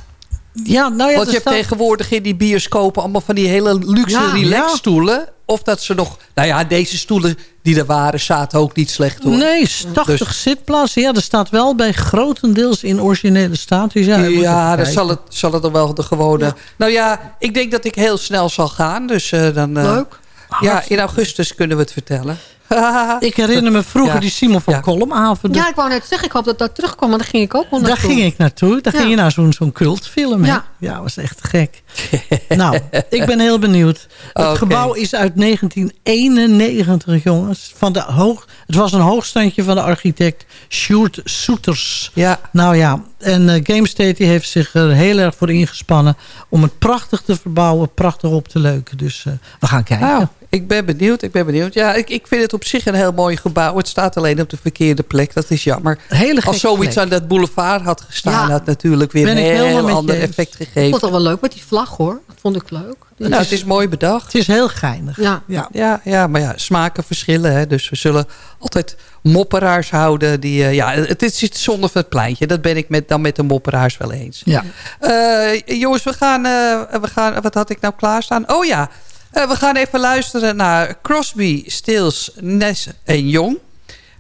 Ja, nou ja, Want je hebt tegenwoordig in die bioscopen allemaal van die hele luxe Ja, relaxstoelen. Of dat ze nog... Nou ja, deze stoelen die er waren zaten ook niet slecht hoor. Nee, 80 Dus- zitplaatsen. Ja, er staat wel bij grotendeels in originele staat. Dus ja, Ja, dan zal het, zal het dan wel de gewone... Nou ja, ik denk dat ik heel snel zal gaan. Dus eh, dan... eh, Leuk. Ja, in augustus kunnen we het vertellen. [laughs] Ik herinner me vroeger Ja. die Simon van Kolmhaven. Ja, ik wou net zeggen, ik hoop dat dat terugkwam, want daar ging ik ook wel Daar naartoe. ging ik naartoe. Daar Ja. ging je naar zo'n zo'n cultfilm. Ja. Ja, was echt gek. [laughs] nou, ik ben heel benieuwd. Het gebouw is uit 1991, jongens. Van de hoog, het was een hoogstandje van de architect Sjoerd Soeters. Ja. Nou ja, en eh GameState die heeft zich er heel erg voor ingespannen... om het prachtig te verbouwen, prachtig op te leuken. Dus eh, we gaan kijken. Nou, ik ben benieuwd, ik ben benieuwd. Ja, ik, ik vind het op zich een heel mooi gebouw. Het staat alleen op de verkeerde plek, dat is jammer. Hele Als zoiets plek. aan dat boulevard had gestaan... Ja. had natuurlijk weer Ben een heel ander effect Ik vond gegeven. het al wel leuk met die vlag, hoor. Dat vond ik leuk. Nou, het is mooi bedacht. Het is heel geinig. Ja. Ja. Ja, ja, maar ja, smaken verschillen. Hè? Dus we zullen altijd mopperaars houden. Die, eh, ja, het is iets zonder van het pleintje. Dat ben ik met, dan met de mopperaars wel eens. Ja. Eh, jongens, we gaan, eh, we gaan... Wat had ik nou klaarstaan? Oh ja, eh, we gaan even luisteren naar Crosby, Stills, Ness en Jong.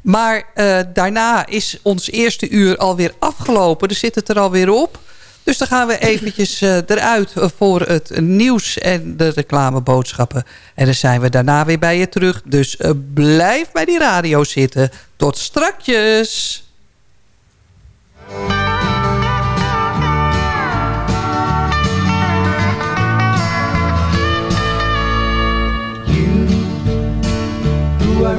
Maar eh, daarna is ons eerste uur alweer afgelopen. Er zit het er alweer op. Dus dan gaan we eventjes eh, eruit voor het nieuws en de reclameboodschappen. En dan zijn we daarna weer bij je terug. Dus blijf bij die radio zitten. Tot strakjes.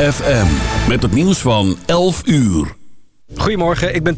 ZFM. Met het nieuws van 11 uur. Goedemorgen, ik ben